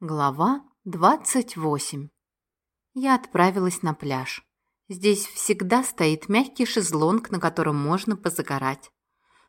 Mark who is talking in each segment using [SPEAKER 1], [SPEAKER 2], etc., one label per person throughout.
[SPEAKER 1] Глава 28 Я отправилась на пляж. Здесь всегда стоит мягкий шезлонг, на котором можно позагорать.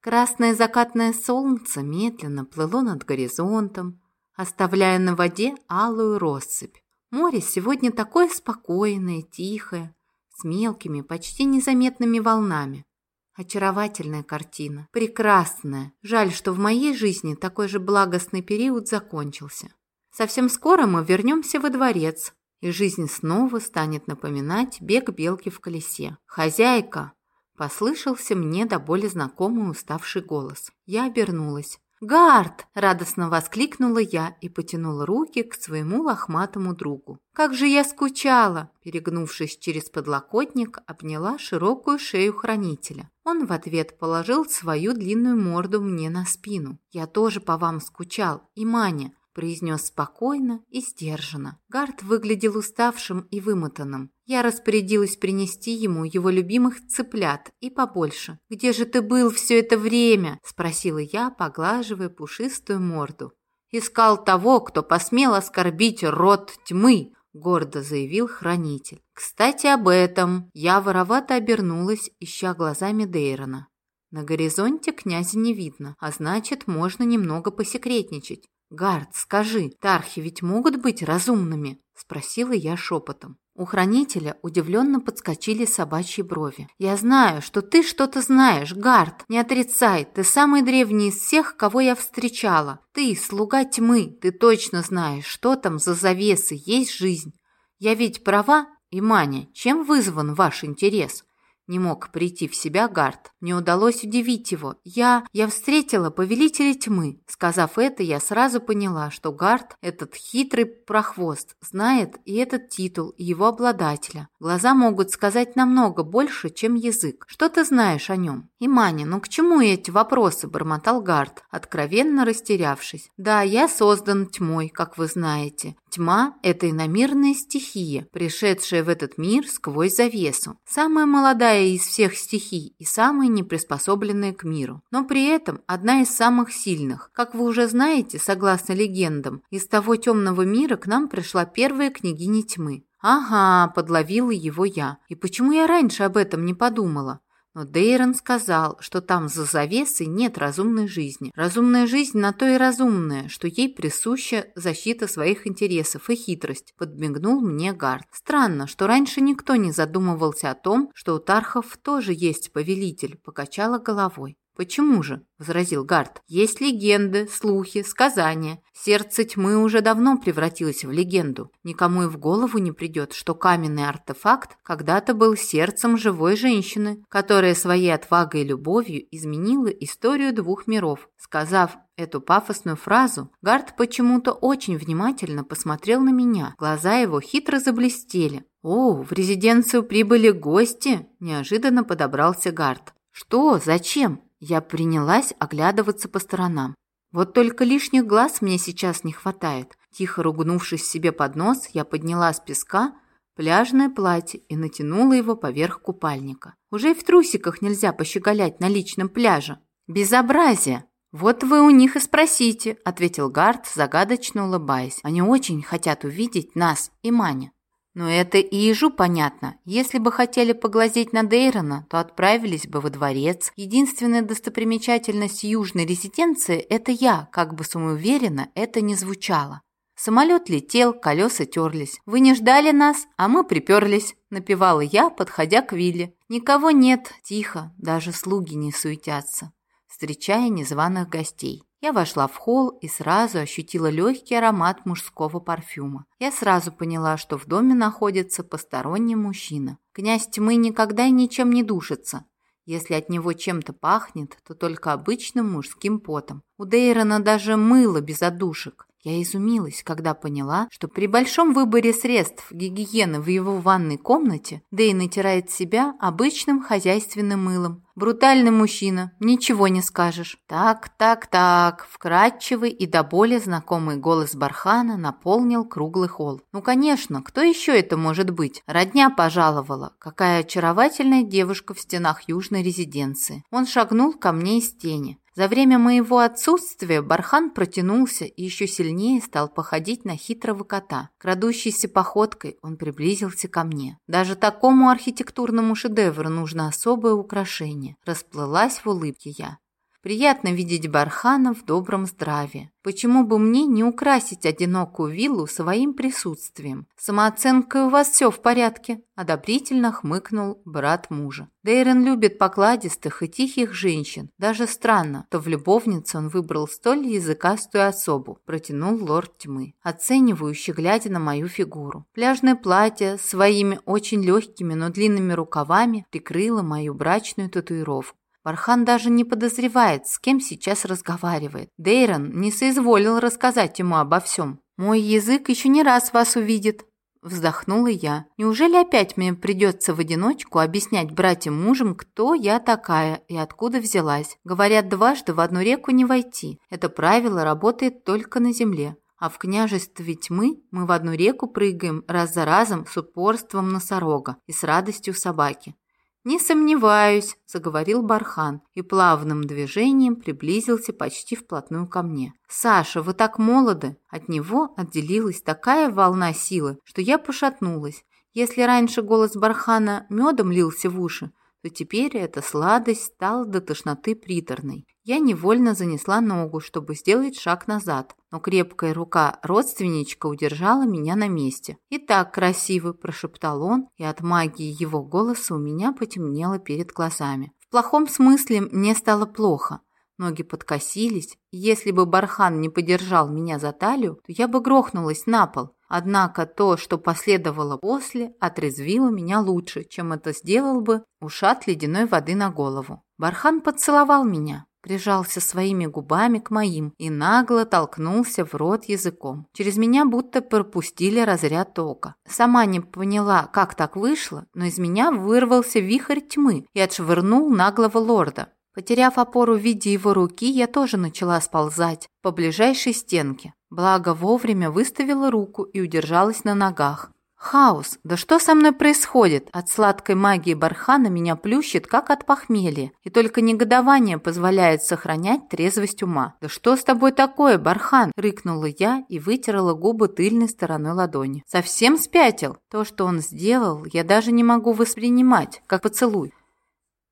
[SPEAKER 1] Красное закатное солнце медленно плыло над горизонтом, оставляя на воде алую россыпь. Море сегодня такое спокойное, тихое, с мелкими, почти незаметными волнами. Очаровательная картина, прекрасная. Жаль, что в моей жизни такой же благостный период закончился. Совсем скоро мы вернемся во дворец, и жизнь снова станет напоминать бег белки в колесе. «Хозяйка!» – послышался мне до боли знакомый уставший голос. Я обернулась. «Гард!» – радостно воскликнула я и потянула руки к своему лохматому другу. «Как же я скучала!» Перегнувшись через подлокотник, обняла широкую шею хранителя. Он в ответ положил свою длинную морду мне на спину. «Я тоже по вам скучал, и Маня произнес спокойно и сдержанно. Гард выглядел уставшим и вымотанным. Я распорядилась принести ему его любимых цыплят и побольше. «Где же ты был все это время?» – спросила я, поглаживая пушистую морду. «Искал того, кто посмел оскорбить род тьмы», – гордо заявил хранитель. «Кстати, об этом». Я воровато обернулась, ища глазами Дейрона. На горизонте князя не видно, а значит, можно немного посекретничать. «Гард, скажи, тархи ведь могут быть разумными?» – спросила я шепотом. У хранителя удивленно подскочили собачьи брови. «Я знаю, что ты что-то знаешь, Гард. Не отрицай, ты самый древний из всех, кого я встречала. Ты, слуга тьмы, ты точно знаешь, что там за завесы, есть жизнь. Я ведь права, Иманя, чем вызван ваш интерес? Не мог прийти в себя Гард. Мне удалось удивить его. Я... я встретила повелителя тьмы. Сказав это, я сразу поняла, что Гард, этот хитрый прохвост, знает и этот титул, и его обладателя. Глаза могут сказать намного больше, чем язык. Что ты знаешь о нем? И Маня, ну к чему эти вопросы? Бормотал Гард, откровенно растерявшись. Да, я создан тьмой, как вы знаете. Тьма – это иномирная стихия, пришедшая в этот мир сквозь завесу. Самая молодая из всех стихий и самая неприспособленная к миру. Но при этом одна из самых сильных. Как вы уже знаете, согласно легендам, из того темного мира к нам пришла первая княгиня тьмы. «Ага», – подловила его я. «И почему я раньше об этом не подумала?» Но Дейрон сказал, что там за завесой нет разумной жизни. Разумная жизнь на то и разумная, что ей присуща защита своих интересов и хитрость, подмигнул мне Гард. Странно, что раньше никто не задумывался о том, что у Тархов тоже есть повелитель, покачала головой. «Почему же?» – возразил Гард. «Есть легенды, слухи, сказания. Сердце тьмы уже давно превратилось в легенду. Никому и в голову не придет, что каменный артефакт когда-то был сердцем живой женщины, которая своей отвагой и любовью изменила историю двух миров. Сказав эту пафосную фразу, Гард почему-то очень внимательно посмотрел на меня. Глаза его хитро заблестели. «О, в резиденцию прибыли гости!» – неожиданно подобрался Гард. «Что? Зачем?» Я принялась оглядываться по сторонам. Вот только лишних глаз мне сейчас не хватает. Тихо ругнувшись себе под нос, я подняла с песка пляжное платье и натянула его поверх купальника. Уже и в трусиках нельзя пощеголять на личном пляже. Безобразие! «Вот вы у них и спросите», — ответил Гард, загадочно улыбаясь. «Они очень хотят увидеть нас и Маня». Но это и ежу понятно. Если бы хотели поглазеть на Дейрона, то отправились бы во дворец. Единственная достопримечательность южной резиденции – это я, как бы самоуверенно это не звучало. Самолет летел, колеса терлись. «Вы не ждали нас, а мы приперлись», – напевала я, подходя к вилле. «Никого нет, тихо, даже слуги не суетятся», встречая незваных гостей. Я вошла в холл и сразу ощутила легкий аромат мужского парфюма. Я сразу поняла, что в доме находится посторонний мужчина. Князь тьмы никогда ничем не душится. Если от него чем-то пахнет, то только обычным мужским потом. У Дейрона даже мыло без одушек. Я изумилась, когда поняла, что при большом выборе средств гигиены в его ванной комнате Дэй натирает себя обычным хозяйственным мылом. Брутальный мужчина, ничего не скажешь. Так, так, так, вкрадчивый и до боли знакомый голос Бархана наполнил круглый холл. Ну, конечно, кто еще это может быть? Родня пожаловала. Какая очаровательная девушка в стенах южной резиденции. Он шагнул ко мне из тени. За время моего отсутствия Бархан протянулся и еще сильнее стал походить на хитрого кота. Крадущейся походкой он приблизился ко мне. Даже такому архитектурному шедевру нужно особое украшение. Расплылась в улыбке я. Приятно видеть Бархана в добром здравии. Почему бы мне не украсить одинокую виллу своим присутствием? Самооценкой у вас все в порядке, одобрительно хмыкнул брат мужа. Дейрен любит покладистых и тихих женщин. Даже странно, то в любовнице он выбрал столь языкастую особу, протянул лорд тьмы, оценивающий, глядя на мою фигуру. Пляжное платье своими очень легкими, но длинными рукавами прикрыло мою брачную татуировку. Вархан даже не подозревает, с кем сейчас разговаривает. Дейрон не соизволил рассказать ему обо всем. «Мой язык еще не раз вас увидит», – вздохнула я. «Неужели опять мне придется в одиночку объяснять братьям мужем, кто я такая и откуда взялась? Говорят, дважды в одну реку не войти. Это правило работает только на земле. А в княжестве тьмы мы в одну реку прыгаем раз за разом с упорством носорога и с радостью собаки. «Не сомневаюсь», – заговорил Бархан и плавным движением приблизился почти вплотную ко мне. «Саша, вы так молоды!» От него отделилась такая волна силы, что я пошатнулась. Если раньше голос Бархана медом лился в уши, то теперь эта сладость стала до тошноты приторной. Я невольно занесла ногу, чтобы сделать шаг назад, но крепкая рука родственничка удержала меня на месте. «И так красиво!» – прошептал он, и от магии его голоса у меня потемнело перед глазами. В плохом смысле мне стало плохо. Ноги подкосились, если бы Бархан не подержал меня за талию, то я бы грохнулась на пол. Однако то, что последовало после, отрезвило меня лучше, чем это сделал бы ушат ледяной воды на голову. Бархан поцеловал меня, прижался своими губами к моим и нагло толкнулся в рот языком. Через меня будто пропустили разряд тока. Сама не поняла, как так вышло, но из меня вырвался вихрь тьмы и отшвырнул наглого лорда. Потеряв опору в виде его руки, я тоже начала сползать по ближайшей стенке. Благо вовремя выставила руку и удержалась на ногах. Хаос! Да что со мной происходит? От сладкой магии Бархана меня плющит, как от похмелья. И только негодование позволяет сохранять трезвость ума. Да что с тобой такое, Бархан? Рыкнула я и вытерла губы тыльной стороной ладони. Совсем спятил? То, что он сделал, я даже не могу воспринимать, как поцелуй.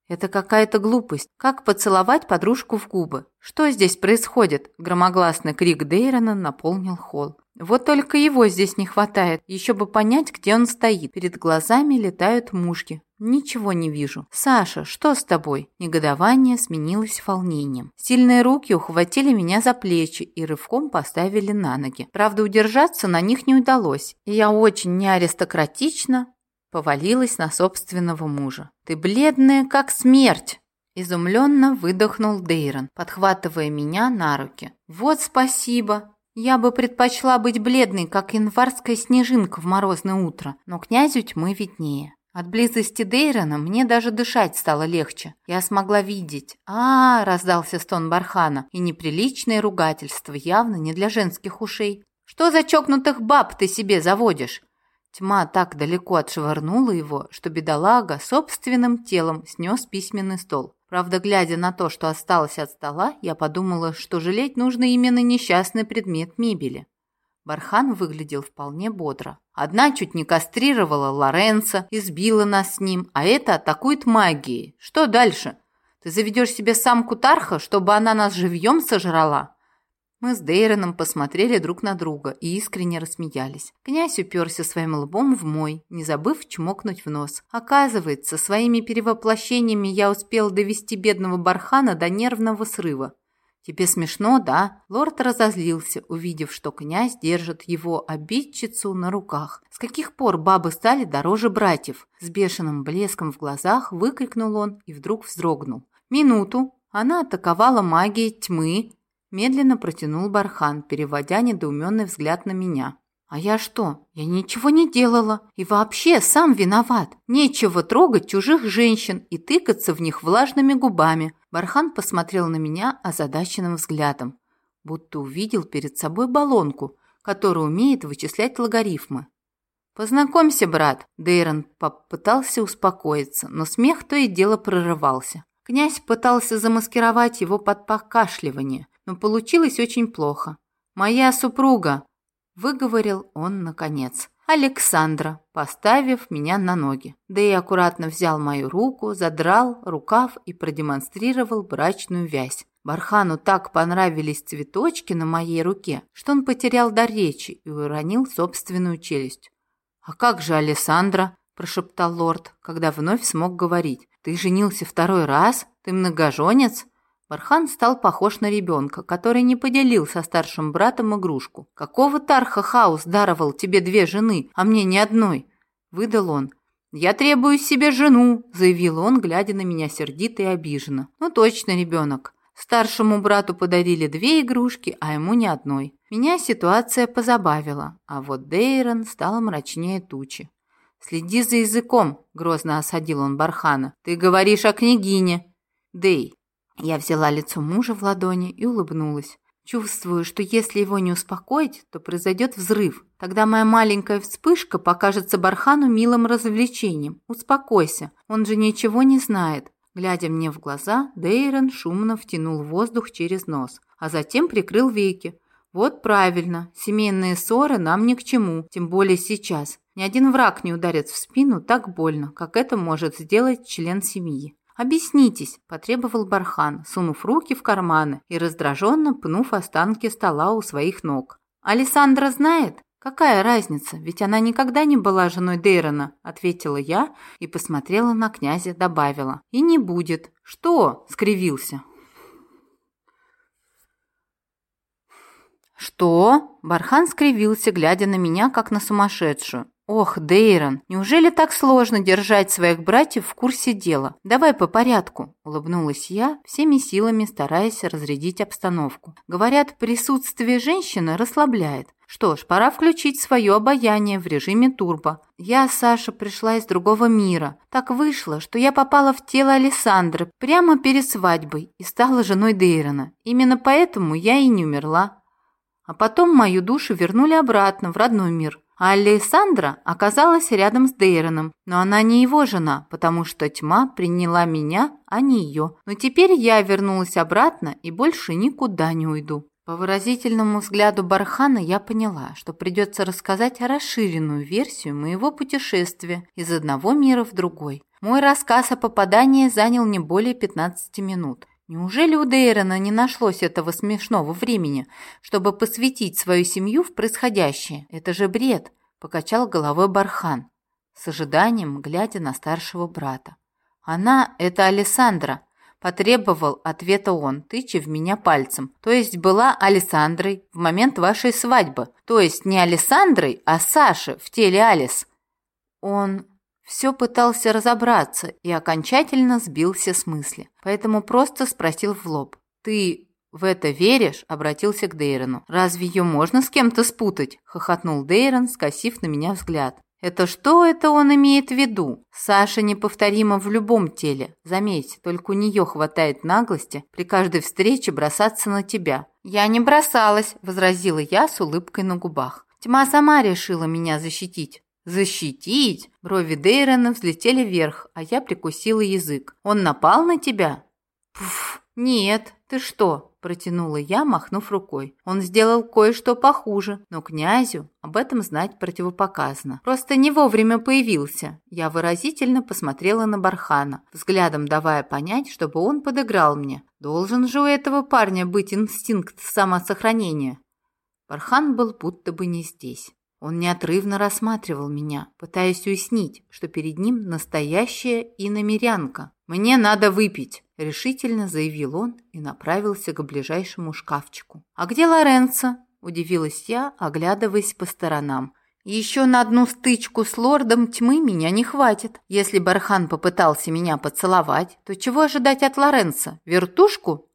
[SPEAKER 1] Это какая-то глупость. Как поцеловать подружку в губы? Что здесь происходит? Громогласный крик Дейрона наполнил холл. Вот только его здесь не хватает. Еще бы понять, где он стоит. Перед глазами летают мушки. Ничего не вижу. Саша, что с тобой? Негодование сменилось волнением. Сильные руки ухватили меня за плечи и рывком поставили на ноги. Правда, удержаться на них не удалось. И я очень неаристократично повалилась на собственного мужа. Ты бледная, как смерть. Изумленно выдохнул Дейрон, подхватывая меня на руки. «Вот спасибо!» Я бы предпочла быть бледной, как январская снежинка в морозное утро, но князю тьмы виднее. От близости Дейрона мне даже дышать стало легче. Я смогла видеть. А, -а, -а раздался стон Бархана, и неприличное ругательство, явно не для женских ушей. Что за чокнутых баб ты себе заводишь? Тьма так далеко отшвырнула его, что бедолага собственным телом снес письменный стол. Правда, глядя на то, что осталось от стола, я подумала, что жалеть нужно именно несчастный предмет мебели. Бархан выглядел вполне бодро. Одна чуть не кастрировала Лоренца, избила нас с ним, а это атакует магией. Что дальше? Ты заведешь себе самку Тарха, чтобы она нас живьем сожрала? Мы с Дейроном посмотрели друг на друга и искренне рассмеялись. Князь уперся своим лбом в мой, не забыв чмокнуть в нос. Оказывается, своими перевоплощениями я успел довести бедного бархана до нервного срыва. «Тебе смешно, да?» Лорд разозлился, увидев, что князь держит его обидчицу на руках. «С каких пор бабы стали дороже братьев?» С бешеным блеском в глазах выкрикнул он и вдруг вздрогнул. «Минуту!» Она атаковала магией тьмы, Медленно протянул Бархан, переводя недоуменный взгляд на меня. «А я что? Я ничего не делала. И вообще сам виноват. Нечего трогать чужих женщин и тыкаться в них влажными губами». Бархан посмотрел на меня озадаченным взглядом, будто увидел перед собой баллонку, которая умеет вычислять логарифмы. «Познакомься, брат!» Дейрон попытался успокоиться, но смех то и дело прорывался. Князь пытался замаскировать его под покашливание, но получилось очень плохо. «Моя супруга!» – выговорил он наконец. Александра, поставив меня на ноги. Да и аккуратно взял мою руку, задрал рукав и продемонстрировал брачную вязь. Бархану так понравились цветочки на моей руке, что он потерял дар речи и уронил собственную челюсть. «А как же Александра?» – прошептал лорд, когда вновь смог говорить. «Ты женился второй раз? Ты многоженец?» Бархан стал похож на ребенка, который не поделил со старшим братом игрушку. «Какого Тарха Хаус даровал тебе две жены, а мне ни одной?» – выдал он. «Я требую себе жену», – заявил он, глядя на меня сердито и обиженно. «Ну точно, ребенок. Старшему брату подарили две игрушки, а ему ни одной. Меня ситуация позабавила, а вот Дейрон стал мрачнее тучи. «Следи за языком», – грозно осадил он Бархана. «Ты говоришь о княгине». «Дей, я взяла лицо мужа в ладони и улыбнулась. Чувствую, что если его не успокоить, то произойдет взрыв. Тогда моя маленькая вспышка покажется Бархану милым развлечением. Успокойся, он же ничего не знает. Глядя мне в глаза, Дейрон шумно втянул воздух через нос, а затем прикрыл веки. Вот правильно, семейные ссоры нам ни к чему, тем более сейчас. Ни один враг не ударит в спину так больно, как это может сделать член семьи. «Объяснитесь», – потребовал Бархан, сунув руки в карманы и раздраженно пнув останки стола у своих ног. «Александра знает?» «Какая разница? Ведь она никогда не была женой Дейрона», – ответила я и посмотрела на князя, добавила. «И не будет». «Что?» – скривился. «Что?» – Бархан скривился, глядя на меня, как на сумасшедшую. «Ох, Дейрон, неужели так сложно держать своих братьев в курсе дела? Давай по порядку», – улыбнулась я, всеми силами стараясь разрядить обстановку. Говорят, присутствие женщины расслабляет. Что ж, пора включить свое обаяние в режиме турбо. Я, Саша, пришла из другого мира. Так вышло, что я попала в тело Александры прямо перед свадьбой и стала женой Дейрона. Именно поэтому я и не умерла. А потом мою душу вернули обратно в родной мир – а Александра оказалась рядом с Дейроном, но она не его жена, потому что тьма приняла меня, а не ее. Но теперь я вернулась обратно и больше никуда не уйду. По выразительному взгляду Бархана я поняла, что придется рассказать расширенную версию моего путешествия из одного мира в другой. Мой рассказ о попадании занял не более 15 минут. Неужели у Дейрона не нашлось этого смешного времени, чтобы посвятить свою семью в происходящее? Это же бред, покачал головой Бархан, с ожиданием глядя на старшего брата. Она – это Александра, потребовал ответа он, тыча в меня пальцем. То есть была Александрой в момент вашей свадьбы. То есть не Александрой, а Сашей в теле Алис. Он все пытался разобраться и окончательно сбился с мысли, поэтому просто спросил в лоб. «Ты в это веришь?» – обратился к Дейрону. «Разве ее можно с кем-то спутать?» – хохотнул Дейрон, скосив на меня взгляд. «Это что это он имеет в виду? Саша неповторима в любом теле. Заметь, только у нее хватает наглости при каждой встрече бросаться на тебя». «Я не бросалась», – возразила я с улыбкой на губах. «Тьма сама решила меня защитить. «Защитить?» Брови Дейрона взлетели вверх, а я прикусила язык. «Он напал на тебя?» «Пф, нет, ты что?» Протянула я, махнув рукой. Он сделал кое-что похуже, но князю об этом знать противопоказано. Просто не вовремя появился. Я выразительно посмотрела на Бархана, взглядом давая понять, чтобы он подыграл мне. Должен же у этого парня быть инстинкт самосохранения. Бархан был будто бы не здесь. Он неотрывно рассматривал меня, пытаясь уяснить, что перед ним настоящая иномерянка. «Мне надо выпить», – решительно заявил он и направился к ближайшему шкафчику. «А где Лоренцо?» – удивилась я, оглядываясь по сторонам. «Еще на одну стычку с лордом тьмы меня не хватит. Если Бархан попытался меня поцеловать, то чего ожидать от Лоренцо? Вертушку?»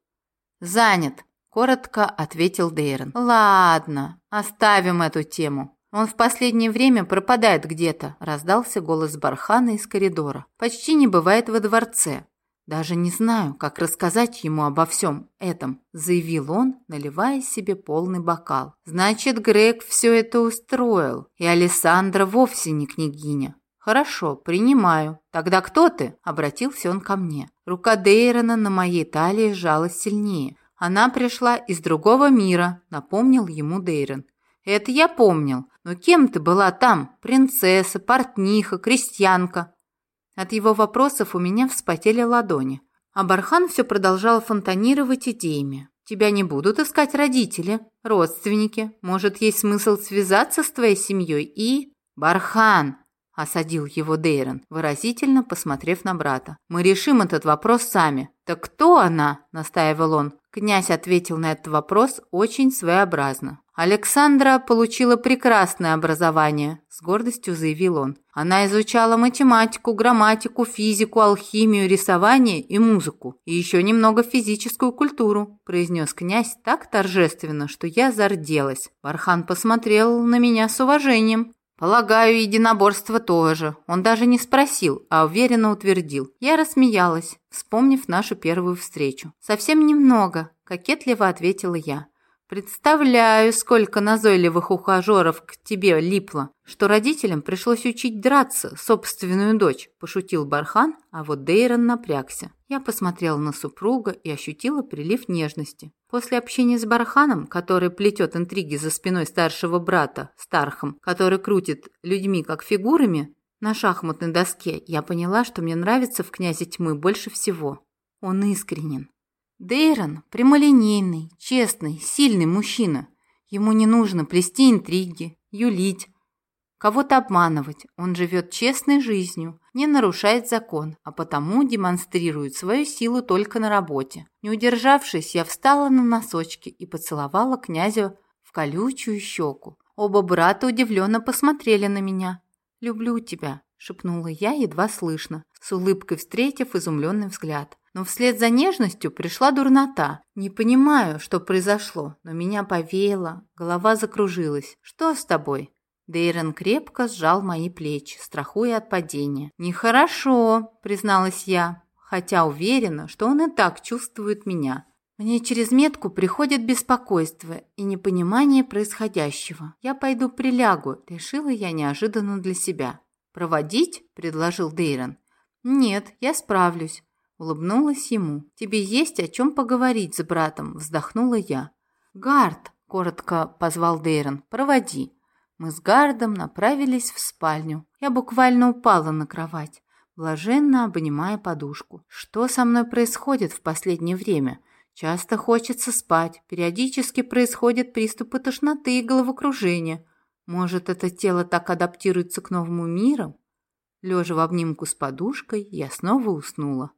[SPEAKER 1] «Занят», – коротко ответил Дейрон. «Ладно, оставим эту тему. «Он в последнее время пропадает где-то», – раздался голос Бархана из коридора. «Почти не бывает во дворце. Даже не знаю, как рассказать ему обо всем этом», – заявил он, наливая себе полный бокал. «Значит, Грег все это устроил, и Александра вовсе не княгиня. «Хорошо, принимаю. Тогда кто ты?» – обратился он ко мне. Рука Дейрона на моей талии сжалась сильнее. Она пришла из другого мира, напомнил ему Дейрон. Это я помнил. Но кем ты была там? Принцесса, портниха, крестьянка? От его вопросов у меня вспотели ладони. А Бархан все продолжал фонтанировать идеями. Тебя не будут искать родители, родственники. Может, есть смысл связаться с твоей семьей и... Бархан, – осадил его Дейрон, выразительно посмотрев на брата. «Мы решим этот вопрос сами». «Так кто она?» – настаивал он. Князь ответил на этот вопрос очень своеобразно. «Александра получила прекрасное образование», – с гордостью заявил он. «Она изучала математику, грамматику, физику, алхимию, рисование и музыку. И еще немного физическую культуру», – произнес князь так торжественно, что я зарделась. Бархан посмотрел на меня с уважением. Полагаю, единоборство тоже. Он даже не спросил, а уверенно утвердил. Я рассмеялась, вспомнив нашу первую встречу. Совсем немного, кокетливо ответила я. Представляю, сколько назойливых ухажеров к тебе липло, что родителям пришлось учить драться собственную дочь, пошутил Бархан, а вот Дейрон напрягся. Я посмотрела на супруга и ощутила прилив нежности. После общения с Барханом, который плетет интриги за спиной старшего брата, Стархом, который крутит людьми как фигурами на шахматной доске, я поняла, что мне нравится в князе тьмы больше всего. Он искренен. Дейрон прямолинейный, честный, сильный мужчина. Ему не нужно плести интриги, юлить, кого-то обманывать. Он живет честной жизнью, не нарушает закон, а потому демонстрирует свою силу только на работе. Не удержавшись, я встала на носочки и поцеловала князя в колючую щеку. Оба брата удивленно посмотрели на меня. «Люблю тебя», – шепнула я едва слышно, с улыбкой встретив изумленный взгляд. Но вслед за нежностью пришла дурнота. Не понимаю, что произошло, но меня повеяло, голова закружилась. «Что с тобой?» Дейрон крепко сжал мои плечи, страхуя от падения. «Нехорошо», — призналась я, хотя уверена, что он и так чувствует меня. Мне через метку приходит беспокойство и непонимание происходящего. Я пойду прилягу, решила я неожиданно для себя. «Проводить?» – предложил Дейрон. «Нет, я справлюсь. Улыбнулась ему. «Тебе есть о чем поговорить с братом», – вздохнула я. «Гард», – коротко позвал Дейрон, – «проводи». Мы с Гардом направились в спальню. Я буквально упала на кровать, блаженно обнимая подушку. Что со мной происходит в последнее время? Часто хочется спать, периодически происходят приступы тошноты и головокружения. Может, это тело так адаптируется к новому миру? Лежа в обнимку с подушкой, я снова уснула.